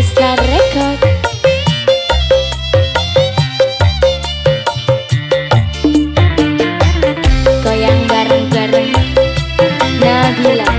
Star Record Goyang bareng-bareng. Nabila